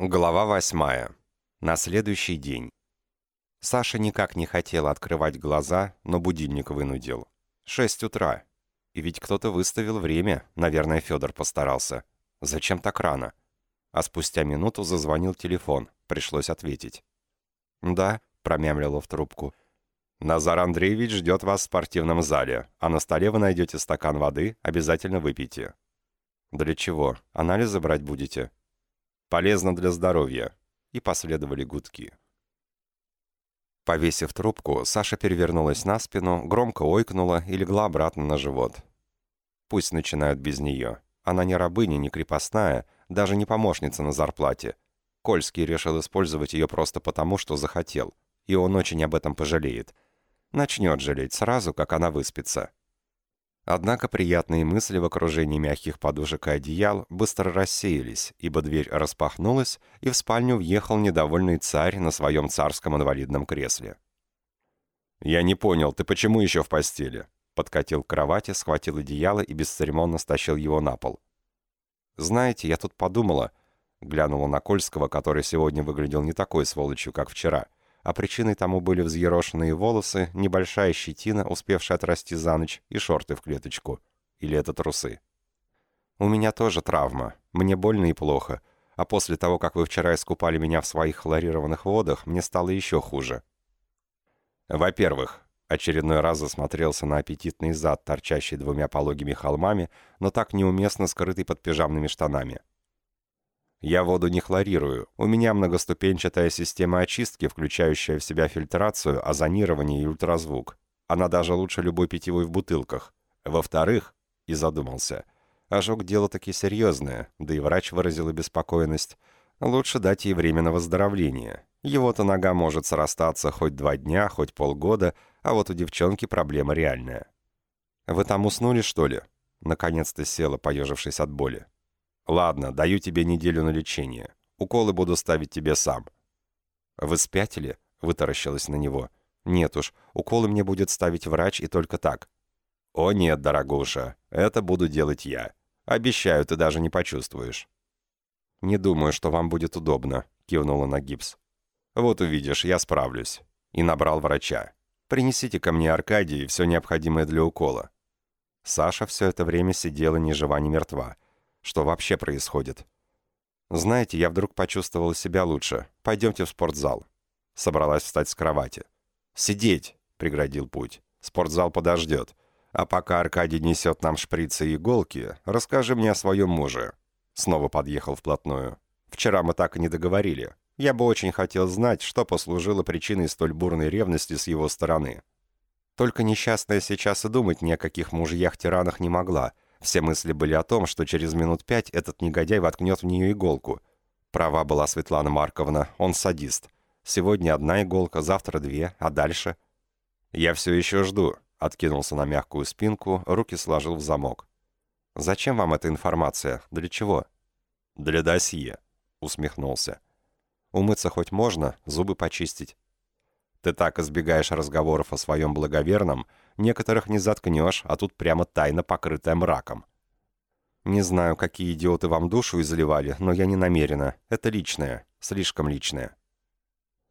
Глава восьмая. На следующий день. Саша никак не хотела открывать глаза, но будильник вынудил. Шесть утра. И ведь кто-то выставил время, наверное, Федор постарался. Зачем так рано? А спустя минуту зазвонил телефон, пришлось ответить. «Да», — промямлила в трубку. «Назар Андреевич ждет вас в спортивном зале, а на столе вы найдете стакан воды, обязательно выпейте». «Для чего? Анализы брать будете?» Полезно для здоровья. И последовали гудки. Повесив трубку, Саша перевернулась на спину, громко ойкнула и легла обратно на живот. Пусть начинают без нее. Она не рабыня, не крепостная, даже не помощница на зарплате. Кольский решил использовать ее просто потому, что захотел. И он очень об этом пожалеет. Начнет жалеть сразу, как она выспится. Однако приятные мысли в окружении мягких подушек и одеял быстро рассеялись, ибо дверь распахнулась, и в спальню въехал недовольный царь на своем царском инвалидном кресле. «Я не понял, ты почему еще в постели?» Подкатил к кровати, схватил одеяло и бесцеремонно стащил его на пол. «Знаете, я тут подумала...» Глянула на Кольского, который сегодня выглядел не такой сволочью, как вчера — а причиной тому были взъерошенные волосы, небольшая щетина, успевшая отрасти за ночь, и шорты в клеточку. Или это трусы. «У меня тоже травма. Мне больно и плохо. А после того, как вы вчера искупали меня в своих хлорированных водах, мне стало еще хуже». «Во-первых, очередной раз засмотрелся на аппетитный зад, торчащий двумя пологими холмами, но так неуместно скрытый под пижамными штанами. Я воду не хлорирую. У меня многоступенчатая система очистки, включающая в себя фильтрацию, озонирование и ультразвук. Она даже лучше любой питьевой в бутылках. Во-вторых, и задумался, ожог дело таки серьезное, да и врач выразил обеспокоенность. Лучше дать ей время на выздоровление. Его-то нога может срастаться хоть два дня, хоть полгода, а вот у девчонки проблема реальная. «Вы там уснули, что ли?» Наконец-то села, поежившись от боли. «Ладно, даю тебе неделю на лечение. Уколы буду ставить тебе сам». «Вы спятили?» — вытаращилась на него. «Нет уж, уколы мне будет ставить врач и только так». «О нет, дорогуша, это буду делать я. Обещаю, ты даже не почувствуешь». «Не думаю, что вам будет удобно», — кивнула на гипс. «Вот увидишь, я справлюсь». И набрал врача. «Принесите ко мне Аркадий все необходимое для укола». Саша все это время сидела ни жива, ни мертва — что вообще происходит? Знаете, я вдруг почувствовала себя лучше. Пойдемте в спортзал. Собралась встать с кровати. «Сидеть!» — преградил путь. «Спортзал подождет. А пока Аркадий несет нам шприцы и иголки, расскажи мне о своем муже». Снова подъехал вплотную. «Вчера мы так и не договорили. Я бы очень хотел знать, что послужило причиной столь бурной ревности с его стороны. Только несчастная сейчас и думать ни о каких мужьях-тиранах не могла — все мысли были о том, что через минут пять этот негодяй воткнет в нее иголку. Права была Светлана Марковна, он садист. Сегодня одна иголка, завтра две, а дальше... «Я все еще жду», — откинулся на мягкую спинку, руки сложил в замок. «Зачем вам эта информация? Для чего?» «Для досье», — усмехнулся. «Умыться хоть можно, зубы почистить». «Ты так избегаешь разговоров о своем благоверном, Некоторых не заткнешь, а тут прямо тайна, покрытая мраком. Не знаю, какие идиоты вам душу изливали, но я не намерена. Это личное, слишком личное.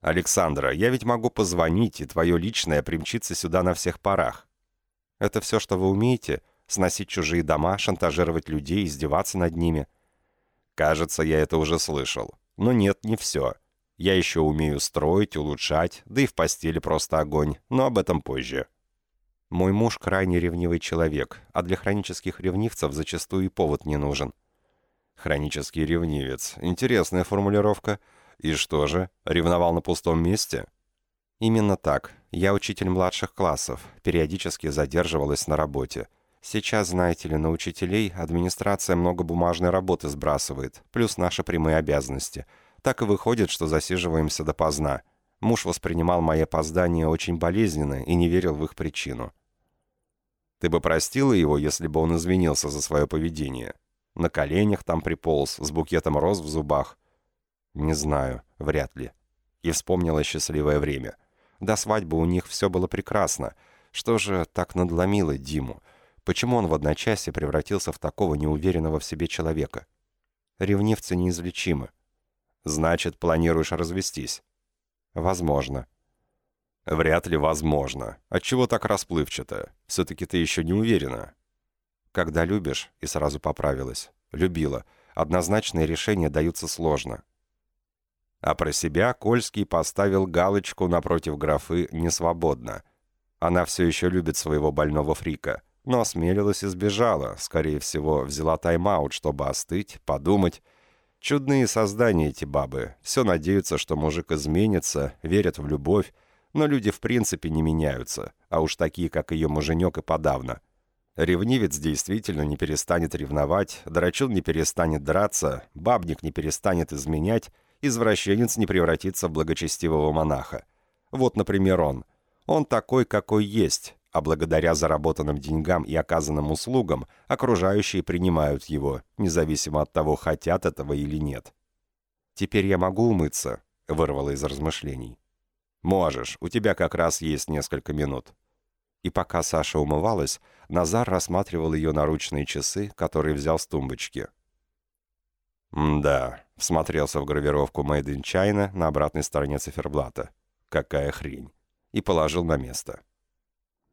Александра, я ведь могу позвонить, и твое личное примчится сюда на всех парах. Это все, что вы умеете? Сносить чужие дома, шантажировать людей, издеваться над ними? Кажется, я это уже слышал. Но нет, не все. Я еще умею строить, улучшать, да и в постели просто огонь, но об этом позже. Мой муж крайне ревнивый человек, а для хронических ревнивцев зачастую и повод не нужен. Хронический ревнивец. Интересная формулировка. И что же, ревновал на пустом месте? Именно так. Я учитель младших классов, периодически задерживалась на работе. Сейчас, знаете ли, на учителей администрация много бумажной работы сбрасывает, плюс наши прямые обязанности. Так и выходит, что засиживаемся допоздна. Муж воспринимал мои опоздания очень болезненно и не верил в их причину. Ты бы простила его, если бы он извинился за свое поведение? На коленях там приполз, с букетом роз в зубах? Не знаю, вряд ли. И вспомнила счастливое время. До свадьбы у них все было прекрасно. Что же так надломило Диму? Почему он в одночасье превратился в такого неуверенного в себе человека? Ревнивцы неизлечимы. Значит, планируешь развестись? Возможно. Вряд ли возможно. Отчего так расплывчато? Все-таки ты еще не уверена. Когда любишь, и сразу поправилась. Любила. Однозначные решения даются сложно. А про себя Кольский поставил галочку напротив графы «несвободно». Она все еще любит своего больного фрика, но осмелилась и сбежала, скорее всего, взяла тайм-аут, чтобы остыть, подумать. Чудные создания эти бабы, все надеются, что мужик изменится, верят в любовь, но люди в принципе не меняются, а уж такие, как ее муженек и подавно. Ревнивец действительно не перестанет ревновать, драчун не перестанет драться, бабник не перестанет изменять, извращенец не превратится в благочестивого монаха. Вот, например, он. Он такой, какой есть, а благодаря заработанным деньгам и оказанным услугам окружающие принимают его, независимо от того, хотят этого или нет. «Теперь я могу умыться?» — вырвало из размышлений. «Можешь, у тебя как раз есть несколько минут». И пока Саша умывалась, Назар рассматривал ее наручные часы, которые взял с тумбочки. «Да», — всмотрелся в гравировку «Made in China» на обратной стороне циферблата. «Какая хрень!» И положил на место.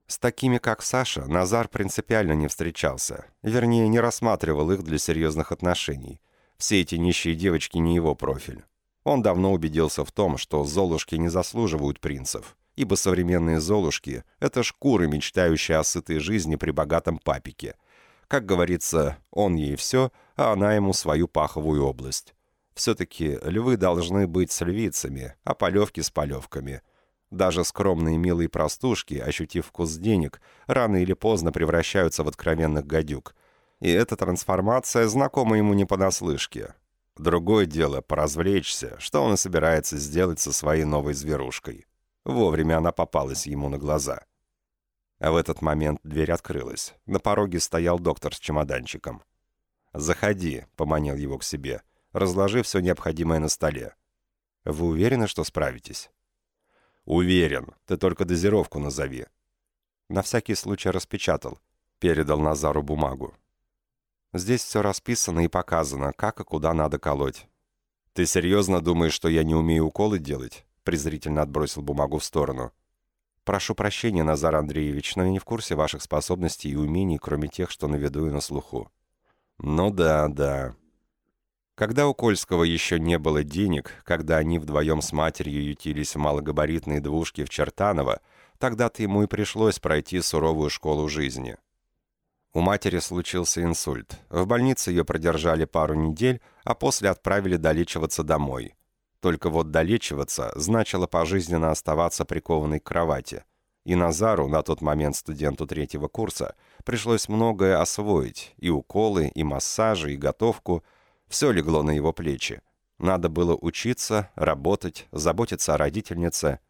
С такими, как Саша, Назар принципиально не встречался. Вернее, не рассматривал их для серьезных отношений. Все эти нищие девочки не его профиль. Он давно убедился в том, что золушки не заслуживают принцев, ибо современные золушки — это шкуры, мечтающие о сытой жизни при богатом папике. Как говорится, он ей все, а она ему свою паховую область. Все-таки львы должны быть с львицами, а полевки с полевками. Даже скромные милые простушки, ощутив вкус денег, рано или поздно превращаются в откровенных гадюк. И эта трансформация знакома ему не понаслышке. Другое дело — поразвлечься, что он и собирается сделать со своей новой зверушкой. Вовремя она попалась ему на глаза. А в этот момент дверь открылась. На пороге стоял доктор с чемоданчиком. «Заходи», — поманил его к себе, разложив все необходимое на столе. «Вы уверены, что справитесь?» «Уверен. Ты только дозировку назови». На всякий случай распечатал. Передал Назару бумагу. Здесь все расписано и показано, как и куда надо колоть. «Ты серьезно думаешь, что я не умею уколы делать?» презрительно отбросил бумагу в сторону. «Прошу прощения, Назар Андреевич, но я не в курсе ваших способностей и умений, кроме тех, что на виду и на слуху». «Ну да, да». Когда у Кольского еще не было денег, когда они вдвоем с матерью ютились в малогабаритной двушке в Чертаново, тогда-то ему и пришлось пройти суровую школу жизни. У матери случился инсульт. В больнице ее продержали пару недель, а после отправили долечиваться домой. Только вот долечиваться значило пожизненно оставаться прикованной к кровати. И Назару, на тот момент студенту третьего курса, пришлось многое освоить. И уколы, и массажи, и готовку. Все легло на его плечи. Надо было учиться, работать, заботиться о родительнице –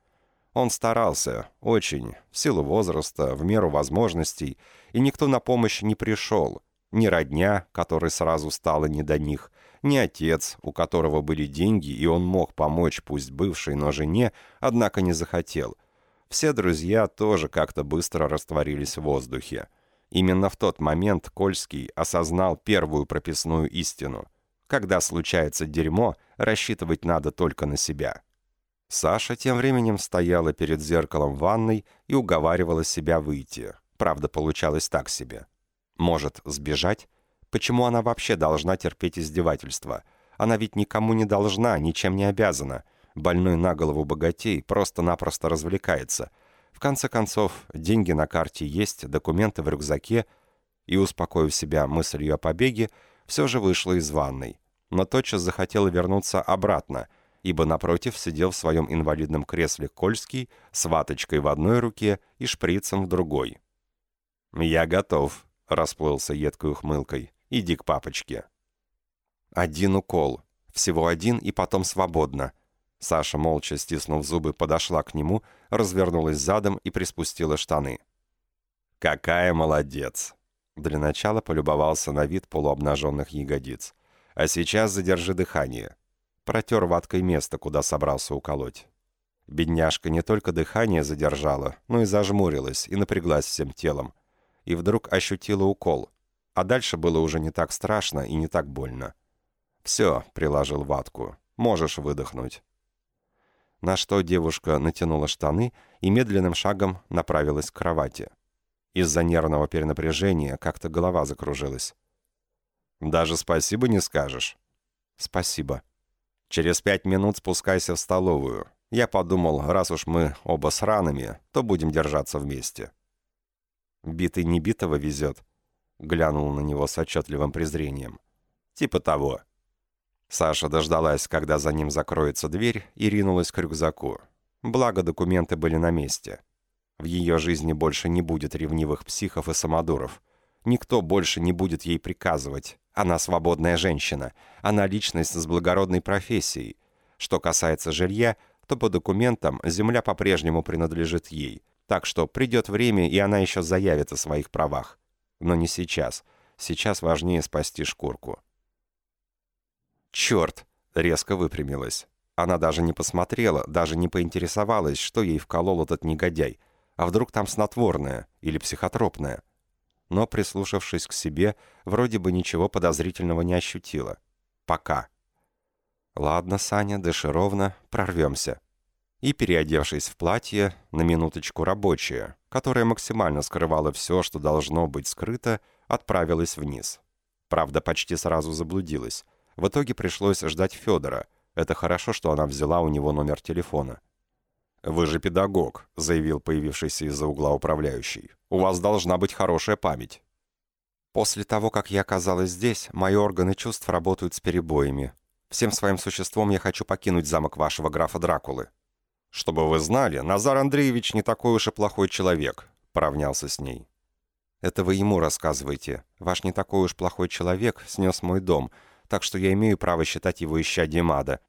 он старался, очень, в силу возраста, в меру возможностей, и никто на помощь не пришел. Ни родня, которой сразу стало не до них, ни отец, у которого были деньги, и он мог помочь пусть бывшей, но жене, однако не захотел. Все друзья тоже как-то быстро растворились в воздухе. Именно в тот момент Кольский осознал первую прописную истину. Когда случается дерьмо, рассчитывать надо только на себя. Саша тем временем стояла перед зеркалом ванной и уговаривала себя выйти. Правда, получалось так себе. Может, сбежать? Почему она вообще должна терпеть издевательства? Она ведь никому не должна, ничем не обязана. Больной на голову богатей просто-напросто развлекается. В конце концов, деньги на карте есть, документы в рюкзаке. И, успокоив себя мыслью о побеге, все же вышла из ванной. Но тотчас захотела вернуться обратно – ибо напротив сидел в своем инвалидном кресле Кольский с ваточкой в одной руке и шприцем в другой. «Я готов», — расплылся едкой ухмылкой. «Иди к папочке». «Один укол. Всего один и потом свободно». Саша, молча стиснув зубы, подошла к нему, развернулась задом и приспустила штаны. «Какая молодец!» Для начала полюбовался на вид полуобнаженных ягодиц. «А сейчас задержи дыхание. Протер ваткой место, куда собрался уколоть. Бедняжка не только дыхание задержала, но и зажмурилась и напряглась всем телом. И вдруг ощутила укол. А дальше было уже не так страшно и не так больно. «Все», — приложил ватку. Можешь выдохнуть». На что девушка натянула штаны и медленным шагом направилась к кровати. Из-за нервного перенапряжения как-то голова закружилась. «Даже спасибо не скажешь?» «Спасибо». «Через пять минут спускайся в столовую. Я подумал, раз уж мы оба с ранами, то будем держаться вместе». «Битый не битого везет», — глянул на него с отчетливым презрением. «Типа того». Саша дождалась, когда за ним закроется дверь, и ринулась к рюкзаку. Благо, документы были на месте. В ее жизни больше не будет ревнивых психов и самодуров. Никто больше не будет ей приказывать. Она свободная женщина. Она личность с благородной профессией. Что касается жилья, то по документам земля по-прежнему принадлежит ей. Так что придет время, и она еще заявит о своих правах. Но не сейчас. Сейчас важнее спасти шкурку. «Черт!» — резко выпрямилась. Она даже не посмотрела, даже не поинтересовалась, что ей вколол этот негодяй. А вдруг там снотворное или психотропное? Но, прислушавшись к себе, вроде бы ничего подозрительного не ощутила. Пока. «Ладно, Саня, дыши ровно, прорвемся». И, переодевшись в платье, на минуточку рабочее, которое максимально скрывало все, что должно быть скрыто, отправилась вниз. Правда, почти сразу заблудилась. В итоге пришлось ждать Федора. Это хорошо, что она взяла у него номер телефона. «Вы же педагог», — заявил появившийся из-за угла управляющий. «У вас должна быть хорошая память». «После того, как я оказалась здесь, мои органы чувств работают с перебоями. Всем своим существом я хочу покинуть замок вашего графа Дракулы». «Чтобы вы знали, Назар Андреевич не такой уж и плохой человек», — поравнялся с ней. «Это вы ему рассказываете. Ваш не такой уж плохой человек снес мой дом, так что я имею право считать его исчадием ада».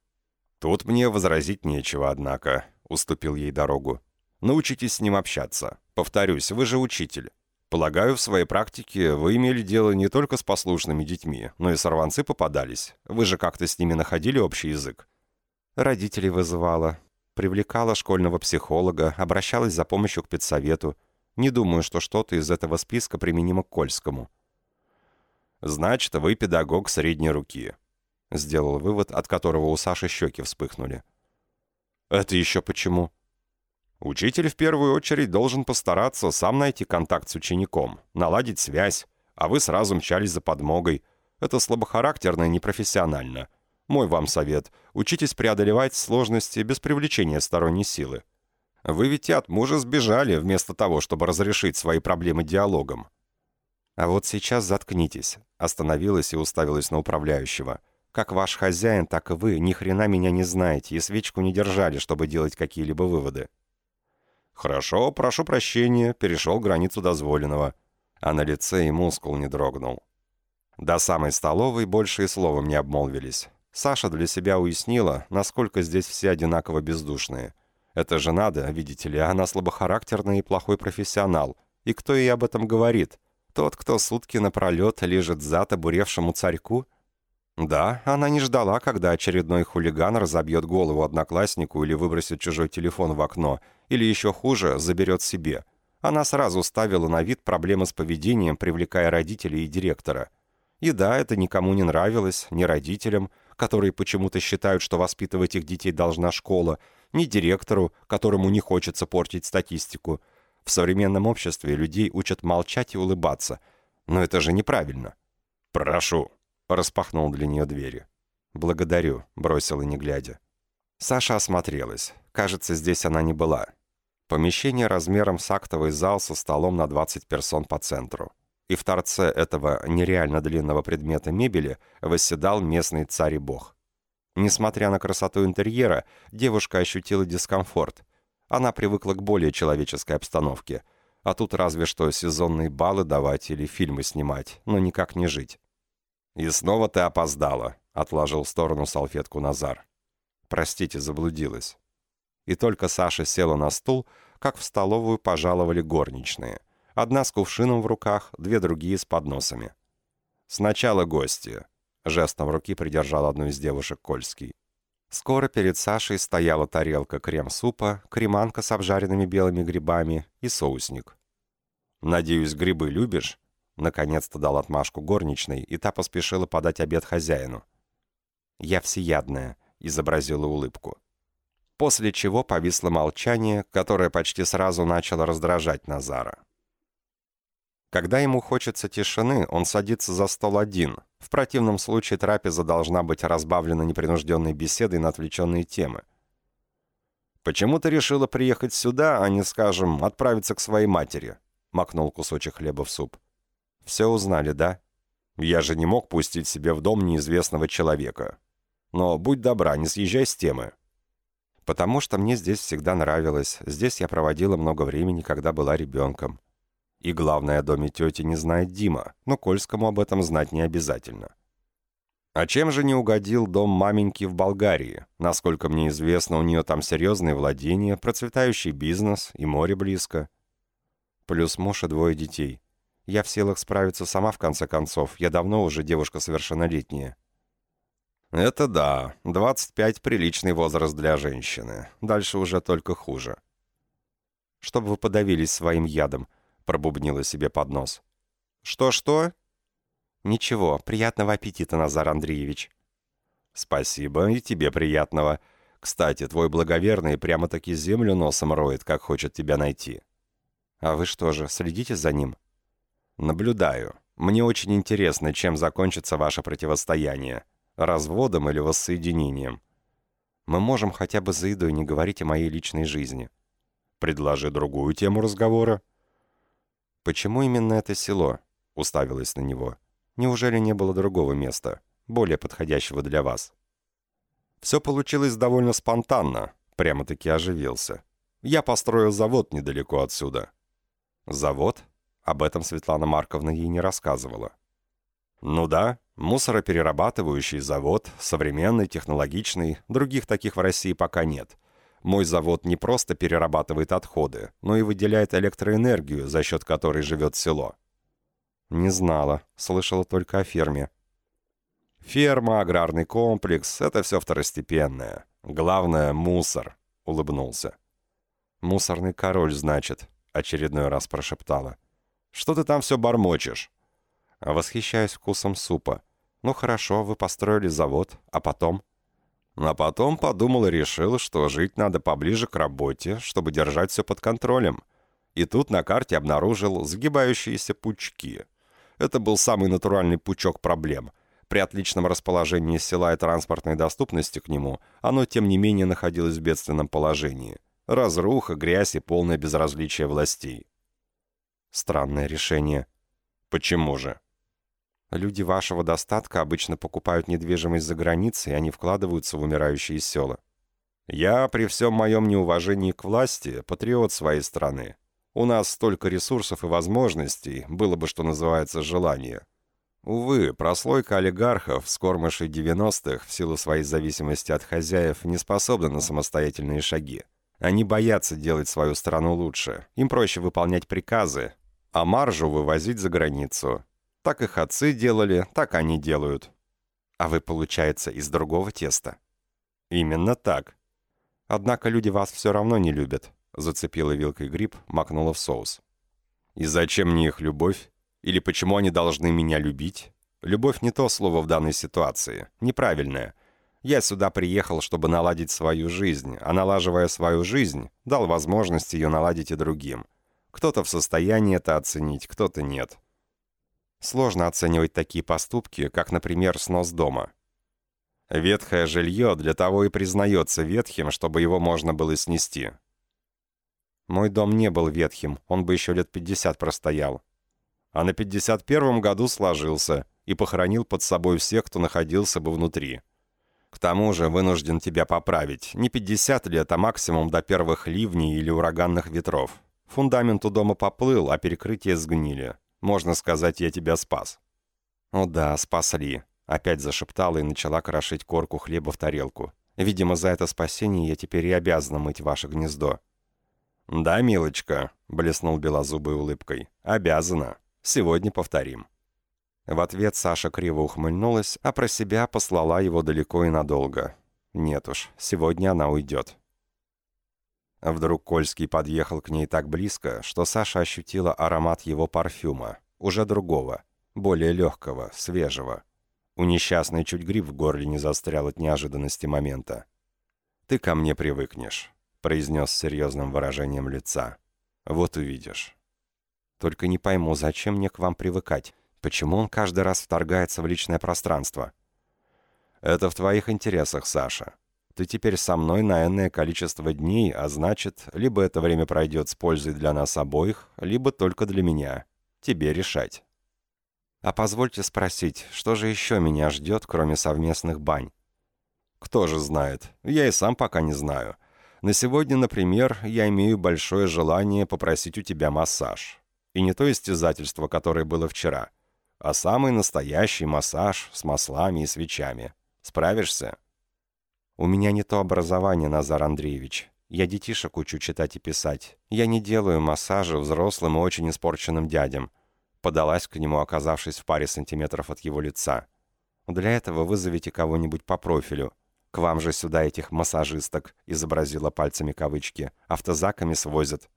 «Тут мне возразить нечего, однако», — уступил ей дорогу. «Научитесь с ним общаться. Повторюсь, вы же учитель. Полагаю, в своей практике вы имели дело не только с послушными детьми, но и сорванцы попадались. Вы же как-то с ними находили общий язык?» Родителей вызывала. Привлекала школьного психолога, обращалась за помощью к педсовету. Не думаю, что что-то из этого списка применимо к Кольскому. «Значит, вы педагог средней руки», — сделал вывод, от которого у Саши щеки вспыхнули. «Это еще почему?» «Учитель в первую очередь должен постараться сам найти контакт с учеником, наладить связь, а вы сразу мчались за подмогой. Это слабохарактерно и непрофессионально. Мой вам совет — учитесь преодолевать сложности без привлечения сторонней силы. Вы ведь от мужа сбежали, вместо того, чтобы разрешить свои проблемы диалогом. «А вот сейчас заткнитесь», — остановилась и уставилась на управляющего. «Как ваш хозяин, так и вы ни хрена меня не знаете и свечку не держали, чтобы делать какие-либо выводы». «Хорошо, прошу прощения, перешел границу дозволенного». А на лице и мускул не дрогнул. До самой столовой больше и словом не обмолвились. Саша для себя уяснила, насколько здесь все одинаково бездушные. Это же надо, видите ли, она слабохарактерный и плохой профессионал. И кто ей об этом говорит? Тот, кто сутки напролет лежит зад обуревшему царьку? Да, она не ждала, когда очередной хулиган разобьет голову однокласснику или выбросит чужой телефон в окно, или еще хуже, заберет себе. Она сразу ставила на вид проблемы с поведением, привлекая родителей и директора. И да, это никому не нравилось, ни родителям, которые почему-то считают, что воспитывать их детей должна школа, ни директору, которому не хочется портить статистику – в современном обществе людей учат молчать и улыбаться. Но это же неправильно. «Прошу», — распахнул для нее двери. «Благодарю», — бросила не глядя. Саша осмотрелась. Кажется, здесь она не была. Помещение размером с актовый зал со столом на 20 персон по центру. И в торце этого нереально длинного предмета мебели восседал местный царь и бог. Несмотря на красоту интерьера, девушка ощутила дискомфорт — она привыкла к более человеческой обстановке. А тут разве что сезонные баллы давать или фильмы снимать, но никак не жить. «И снова ты опоздала», — отложил в сторону салфетку Назар. «Простите, заблудилась». И только Саша села на стул, как в столовую пожаловали горничные. Одна с кувшином в руках, две другие с подносами. «Сначала гости», — жестом руки придержал одну из девушек Кольский. Скоро перед Сашей стояла тарелка крем-супа, креманка с обжаренными белыми грибами и соусник. «Надеюсь, грибы любишь?» Наконец-то дал отмашку горничной, и та поспешила подать обед хозяину. «Я всеядная. изобразила улыбку. После чего повисло молчание, которое почти сразу начало раздражать Назара. Когда ему хочется тишины, он садится за стол один. В противном случае трапеза должна быть разбавлена непринужденной беседой на отвлеченные темы. «Почему ты решила приехать сюда, а не, скажем, отправиться к своей матери?» Макнул кусочек хлеба в суп. «Все узнали, да? Я же не мог пустить себе в дом неизвестного человека. Но будь добра, не съезжай с темы». «Потому что мне здесь всегда нравилось. Здесь я проводила много времени, когда была ребенком. И главное, о доме тети не знает Дима, но Кольскому об этом знать не обязательно. А чем же не угодил дом маменьки в Болгарии? Насколько мне известно, у нее там серьезные владения, процветающий бизнес и море близко. Плюс муж и двое детей. Я в силах справиться сама, в конце концов. Я давно уже девушка совершеннолетняя. Это да, 25 — приличный возраст для женщины. Дальше уже только хуже. Чтобы вы подавились своим ядом — пробубнила себе под нос. «Что-что?» «Ничего, приятного аппетита, Назар Андреевич». «Спасибо, и тебе приятного. Кстати, твой благоверный прямо-таки землю носом роет, как хочет тебя найти». «А вы что же, следите за ним?» «Наблюдаю. Мне очень интересно, чем закончится ваше противостояние. Разводом или воссоединением?» «Мы можем хотя бы за едой не говорить о моей личной жизни». «Предложи другую тему разговора». «Почему именно это село?» — уставилась на него. «Неужели не было другого места, более подходящего для вас?» Все получилось довольно спонтанно, прямо-таки оживился. Я построил завод недалеко отсюда. Завод? Об этом Светлана Марковна ей не рассказывала. Ну да, мусороперерабатывающий завод, современный, технологичный, других таких в России пока нет. Мой завод не просто перерабатывает отходы, но и выделяет электроэнергию, за счет которой живет село. Не знала, слышала только о ферме. Ферма, аграрный комплекс — это все второстепенное. Главное — мусор, — улыбнулся. «Мусорный король, значит», — очередной раз прошептала. «Что ты там все бормочешь?» Восхищаюсь вкусом супа. «Ну хорошо, вы построили завод, а потом...» А потом подумал и решил, что жить надо поближе к работе, чтобы держать все под контролем. И тут на карте обнаружил сгибающиеся пучки. Это был самый натуральный пучок проблем. При отличном расположении села и транспортной доступности к нему, оно, тем не менее, находилось в бедственном положении. Разруха, грязь и полное безразличие властей. Странное решение. Почему же? Люди вашего достатка обычно покупают недвижимость за границей, они вкладываются в умирающие села. Я, при всем моем неуважении к власти, патриот своей страны. У нас столько ресурсов и возможностей, было бы, что называется, желание. Увы, прослойка олигархов, скормышей 90-х, в силу своей зависимости от хозяев, не способна на самостоятельные шаги. Они боятся делать свою страну лучше. Им проще выполнять приказы, а маржу вывозить за границу. Так их отцы делали, так они делают. А вы, получается, из другого теста? Именно так. Однако люди вас все равно не любят. Зацепила вилкой гриб, макнула в соус. И зачем мне их любовь? Или почему они должны меня любить? Любовь не то слово в данной ситуации. Неправильное. Я сюда приехал, чтобы наладить свою жизнь, а налаживая свою жизнь, дал возможность ее наладить и другим. Кто-то в состоянии это оценить, кто-то нет. Сложно оценивать такие поступки, как, например, снос дома. Ветхое жилье для того и признается ветхим, чтобы его можно было снести. Мой дом не был ветхим, он бы еще лет 50 простоял. А на 51-м году сложился и похоронил под собой всех, кто находился бы внутри. К тому же вынужден тебя поправить. Не 50 лет, а максимум до первых ливней или ураганных ветров. Фундамент у дома поплыл, а перекрытия сгнили. Можно сказать, я тебя спас». «О да, спасли», — опять зашептала и начала крошить корку хлеба в тарелку. «Видимо, за это спасение я теперь и обязана мыть ваше гнездо». «Да, милочка», — блеснул белозубой улыбкой. «Обязана. Сегодня повторим». В ответ Саша криво ухмыльнулась, а про себя послала его далеко и надолго. Нет уж, сегодня она уйдет. Вдруг Кольский подъехал к ней так близко, что Саша ощутила аромат его парфюма, уже другого, более легкого, свежего. У несчастной чуть гриб в горле не застрял от неожиданности момента. «Ты ко мне привыкнешь», — произнес с серьезным выражением лица. «Вот увидишь». «Только не пойму, зачем мне к вам привыкать? Почему он каждый раз вторгается в личное пространство?» «Это в твоих интересах, Саша. Ты теперь со мной на энное количество дней, а значит, либо это время пройдет с пользой для нас обоих, либо только для меня. Тебе решать. А позвольте спросить, что же еще меня ждет, кроме совместных бань? Кто же знает? Я и сам пока не знаю. На сегодня, например, я имею большое желание попросить у тебя массаж. И не то истязательство, которое было вчера, а самый настоящий массаж с маслами и свечами. Справишься? «У меня не то образование, Назар Андреевич. Я детишек учу читать и писать. Я не делаю массажи взрослым и очень испорченным дядям». Подалась к нему, оказавшись в паре сантиметров от его лица. «Для этого вызовите кого-нибудь по профилю. К вам же сюда этих массажисток», — изобразила пальцами кавычки. «Автозаками свозят».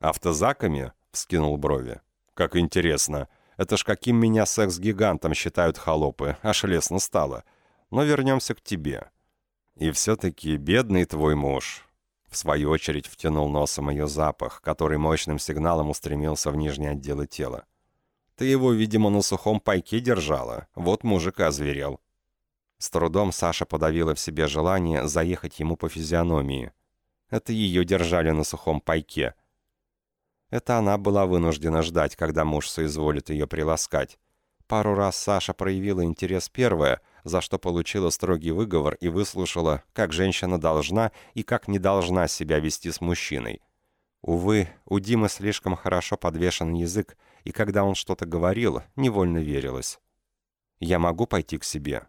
«Автозаками?» — вскинул брови. «Как интересно. Это ж каким меня секс-гигантом считают холопы. Аж лестно стало. Но вернемся к тебе. И все-таки бедный твой муж. В свою очередь втянул носом ее запах, который мощным сигналом устремился в нижние отделы тела. Ты его, видимо, на сухом пайке держала. Вот мужик озверел. С трудом Саша подавила в себе желание заехать ему по физиономии. Это ее держали на сухом пайке. Это она была вынуждена ждать, когда муж соизволит ее приласкать. Пару раз Саша проявила интерес первая — за что получила строгий выговор и выслушала, как женщина должна и как не должна себя вести с мужчиной. Увы, у Димы слишком хорошо подвешен язык, и когда он что-то говорил, невольно верилось. «Я могу пойти к себе?»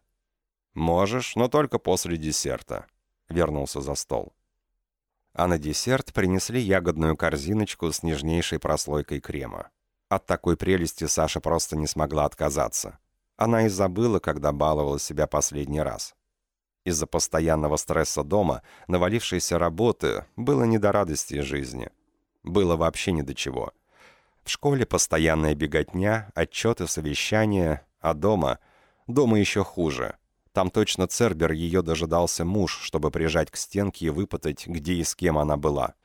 «Можешь, но только после десерта», — вернулся за стол. А на десерт принесли ягодную корзиночку с нежнейшей прослойкой крема. От такой прелести Саша просто не смогла отказаться. Она и забыла, когда баловала себя последний раз. Из-за постоянного стресса дома, навалившейся работы, было не до радости жизни. Было вообще ни до чего. В школе постоянная беготня, отчеты, совещания, а дома... Дома еще хуже. Там точно Цербер ее дожидался муж, чтобы прижать к стенке и выпытать, где и с кем она была.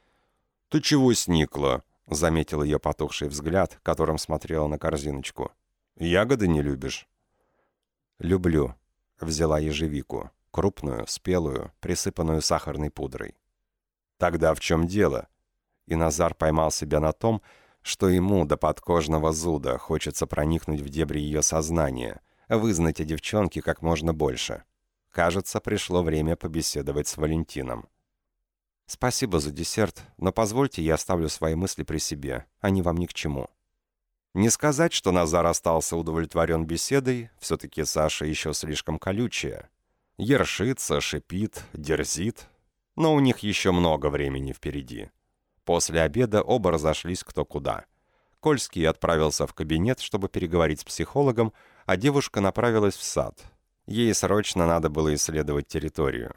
«Ты чего сникла?» — заметил ее потухший взгляд, которым смотрела на корзиночку. «Ягоды не любишь?» «Люблю», — взяла ежевику, крупную, спелую, присыпанную сахарной пудрой. «Тогда в чем дело?» И Назар поймал себя на том, что ему до подкожного зуда хочется проникнуть в дебри ее сознания, вызнать о девчонке как можно больше. Кажется, пришло время побеседовать с Валентином. «Спасибо за десерт, но позвольте я оставлю свои мысли при себе, они вам ни к чему». Не сказать, что Назар остался удовлетворен беседой, все-таки Саша еще слишком колючая. Ершится, шипит, дерзит, но у них еще много времени впереди. После обеда оба разошлись кто куда. Кольский отправился в кабинет, чтобы переговорить с психологом, а девушка направилась в сад. Ей срочно надо было исследовать территорию.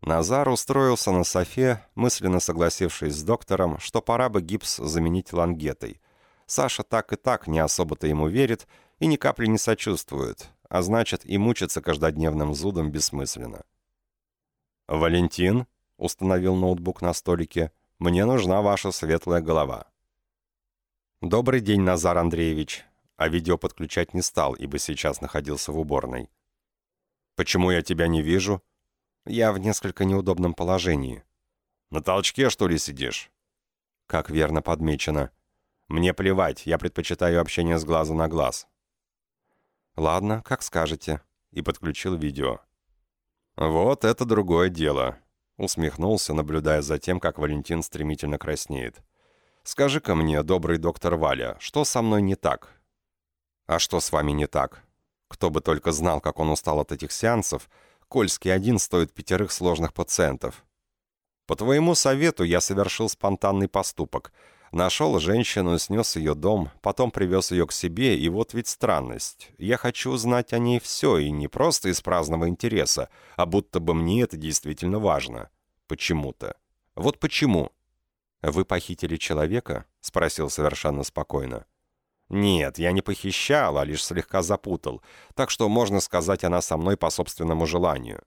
Назар устроился на софе, мысленно согласившись с доктором, что пора бы гипс заменить лангетой – Саша так и так не особо-то ему верит и ни капли не сочувствует, а значит и мучиться каждодневным зудом бессмысленно. «Валентин», — установил ноутбук на столике, — «мне нужна ваша светлая голова». «Добрый день, Назар Андреевич», а видео подключать не стал, ибо сейчас находился в уборной. «Почему я тебя не вижу?» «Я в несколько неудобном положении». «На толчке, что ли, сидишь?» «Как верно подмечено. Мне плевать, я предпочитаю общение с глазу на глаз. Ладно, как скажете. И подключил видео. Вот это другое дело. Усмехнулся, наблюдая за тем, как Валентин стремительно краснеет. «Скажи-ка мне, добрый доктор Валя, что со мной не так?» «А что с вами не так?» Кто бы только знал, как он устал от этих сеансов, Кольский один стоит пятерых сложных пациентов. По твоему совету я совершил спонтанный поступок — Нашел женщину, снес ее дом, потом привез ее к себе, и вот ведь странность. Я хочу знать о ней все, и не просто из праздного интереса, а будто бы мне это действительно важно. Почему-то. Вот почему. «Вы похитили человека?» — спросил совершенно спокойно. «Нет, я не похищал, а лишь слегка запутал, так что, можно сказать, она со мной по собственному желанию».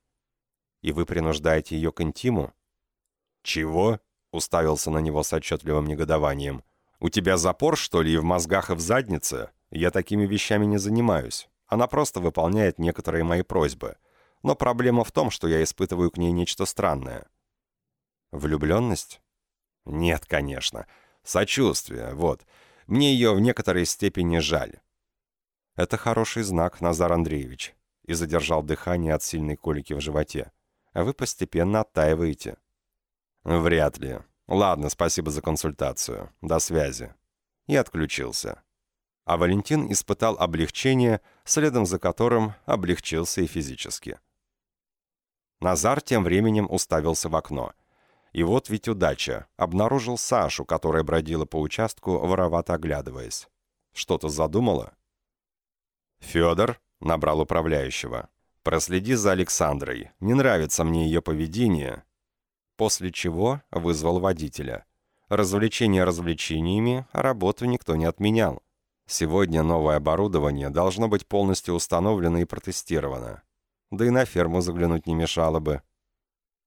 «И вы принуждаете ее к интиму?» «Чего?» — уставился на него с отчетливым негодованием. «У тебя запор, что ли, и в мозгах, и в заднице? Я такими вещами не занимаюсь. Она просто выполняет некоторые мои просьбы. Но проблема в том, что я испытываю к ней нечто странное». «Влюбленность?» «Нет, конечно. Сочувствие, вот. Мне ее в некоторой степени жаль». «Это хороший знак, Назар Андреевич», и задержал дыхание от сильной колики в животе. «А вы постепенно оттаиваете». «Вряд ли. Ладно, спасибо за консультацию. До связи». И отключился. А Валентин испытал облегчение, следом за которым облегчился и физически. Назар тем временем уставился в окно. И вот ведь удача. Обнаружил Сашу, которая бродила по участку, воровато оглядываясь. Что-то задумала? «Федор», — набрал управляющего, — «проследи за Александрой. Не нравится мне ее поведение». После чего вызвал водителя. Развлечения развлечениями, а работу никто не отменял. Сегодня новое оборудование должно быть полностью установлено и протестировано. Да и на ферму заглянуть не мешало бы.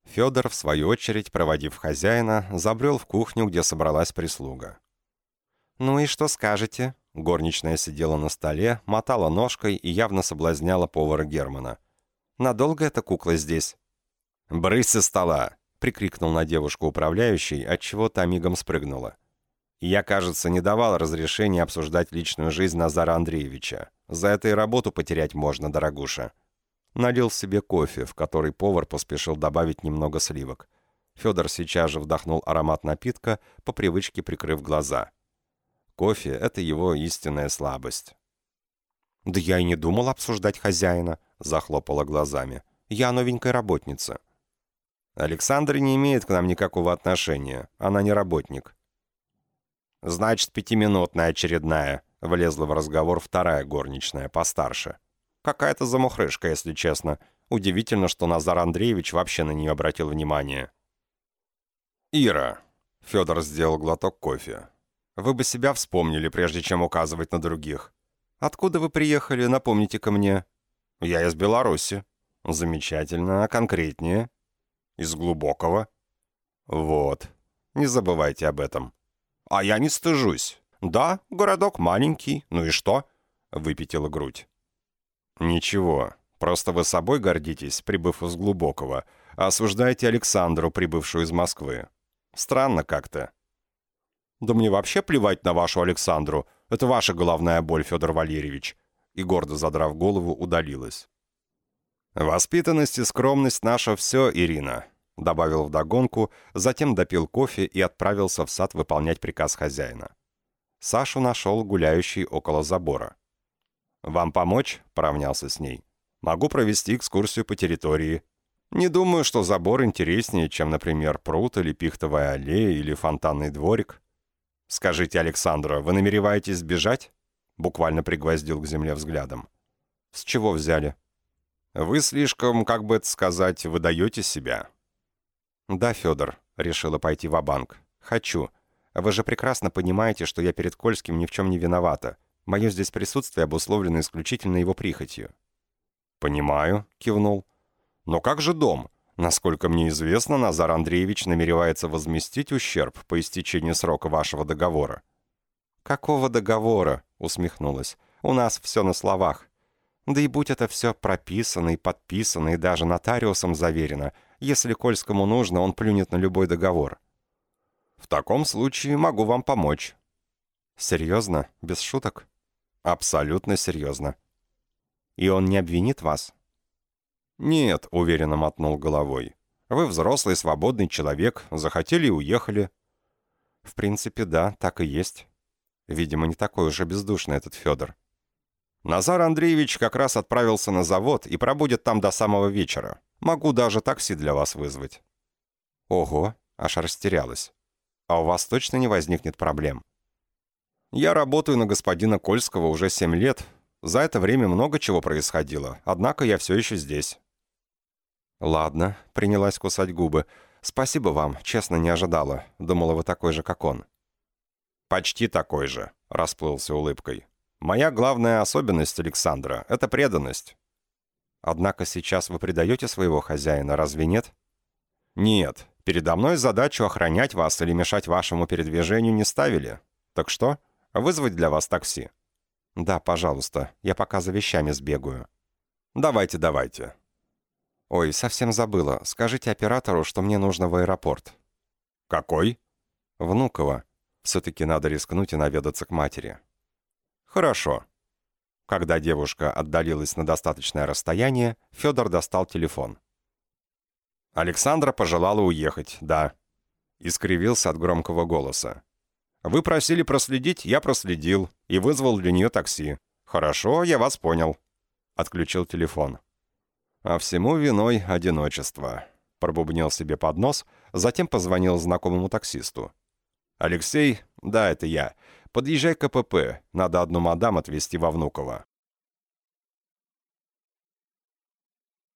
Федор, в свою очередь, проводив хозяина, забрел в кухню, где собралась прислуга. «Ну и что скажете?» Горничная сидела на столе, мотала ножкой и явно соблазняла повара Германа. «Надолго эта кукла здесь?» «Брысь со стола!» — прикрикнул на девушку управляющий, отчего та мигом спрыгнула. «Я, кажется, не давал разрешения обсуждать личную жизнь Назара Андреевича. За это и работу потерять можно, дорогуша». Налил себе кофе, в который повар поспешил добавить немного сливок. Федор сейчас же вдохнул аромат напитка, по привычке прикрыв глаза. Кофе — это его истинная слабость. «Да я и не думал обсуждать хозяина», — захлопала глазами. «Я новенькая работница». «Александр не имеет к нам никакого отношения. Она не работник». «Значит, пятиминутная очередная», — влезла в разговор вторая горничная, постарше. Какая-то замухрышка, если честно. Удивительно, что Назар Андреевич вообще на нее обратил внимание. «Ира», — Федор сделал глоток кофе, — «вы бы себя вспомнили, прежде чем указывать на других. Откуда вы приехали, напомните-ка мне?» «Я из Беларуси». «Замечательно. А конкретнее?» «Из глубокого». «Вот. Не забывайте об этом». «А я не стыжусь. Да, городок маленький. Ну и что?» — выпятила грудь. «Ничего. Просто вы собой гордитесь, прибыв из глубокого, осуждаете Александру, прибывшую из Москвы. Странно как-то». «Да мне вообще плевать на вашу Александру. Это ваша головная боль, Федор Валерьевич». И гордо задрав голову, удалилась. «Воспитанность и скромность наша все, Ирина», — добавил вдогонку, затем допил кофе и отправился в сад выполнять приказ хозяина. Сашу нашел гуляющий около забора. «Вам помочь?» — поравнялся с ней. «Могу провести экскурсию по территории. Не думаю, что забор интереснее, чем, например, пруд или пихтовая аллея или фонтанный дворик. Скажите, Александра, вы намереваетесь сбежать?» Буквально пригвоздил к земле взглядом. «С чего взяли?» «Вы слишком, как бы это сказать, выдаете себя». «Да, Федор», — решила пойти в банк «Хочу. Вы же прекрасно понимаете, что я перед Кольским ни в чем не виновата. Мое здесь присутствие обусловлено исключительно его прихотью». «Понимаю», — кивнул. «Но как же дом? Насколько мне известно, Назар Андреевич намеревается возместить ущерб по истечении срока вашего договора». «Какого договора?» — усмехнулась. «У нас все на словах. Да и будь это все прописано и подписано, и даже нотариусом заверено, если Кольскому нужно, он плюнет на любой договор». «В таком случае могу вам помочь». «Серьезно? Без шуток?» Абсолютно серьезно. И он не обвинит вас? Нет, уверенно мотнул головой. Вы взрослый, свободный человек, захотели и уехали. В принципе, да, так и есть. Видимо, не такой уже бездушный этот Федор. Назар Андреевич как раз отправился на завод и пробудет там до самого вечера. Могу даже такси для вас вызвать. Ого, аж растерялась. А у вас точно не возникнет проблем? Я работаю на господина Кольского уже семь лет. За это время много чего происходило, однако я все еще здесь». «Ладно», — принялась кусать губы. «Спасибо вам, честно, не ожидала. Думала, вы такой же, как он». «Почти такой же», — расплылся улыбкой. «Моя главная особенность, Александра, — это преданность». «Однако сейчас вы предаете своего хозяина, разве нет?» «Нет. Передо мной задачу охранять вас или мешать вашему передвижению не ставили. Так что, вызвать для вас такси?» «Да, пожалуйста. Я пока за вещами сбегаю». «Давайте, давайте». «Ой, совсем забыла. Скажите оператору, что мне нужно в аэропорт». «Какой?» «Внуково. Все-таки надо рискнуть и наведаться к матери». «Хорошо». Когда девушка отдалилась на достаточное расстояние, Федор достал телефон. «Александра пожелала уехать, да». Искривился от громкого голоса. «Вы просили проследить, я проследил и вызвал для нее такси. Хорошо, я вас понял». Отключил телефон. «А всему виной одиночество», — пробубнил себе под нос, затем позвонил знакомому таксисту. «Алексей, да, это я. Подъезжай к КПП, надо одну мадам отвезти во Внуково».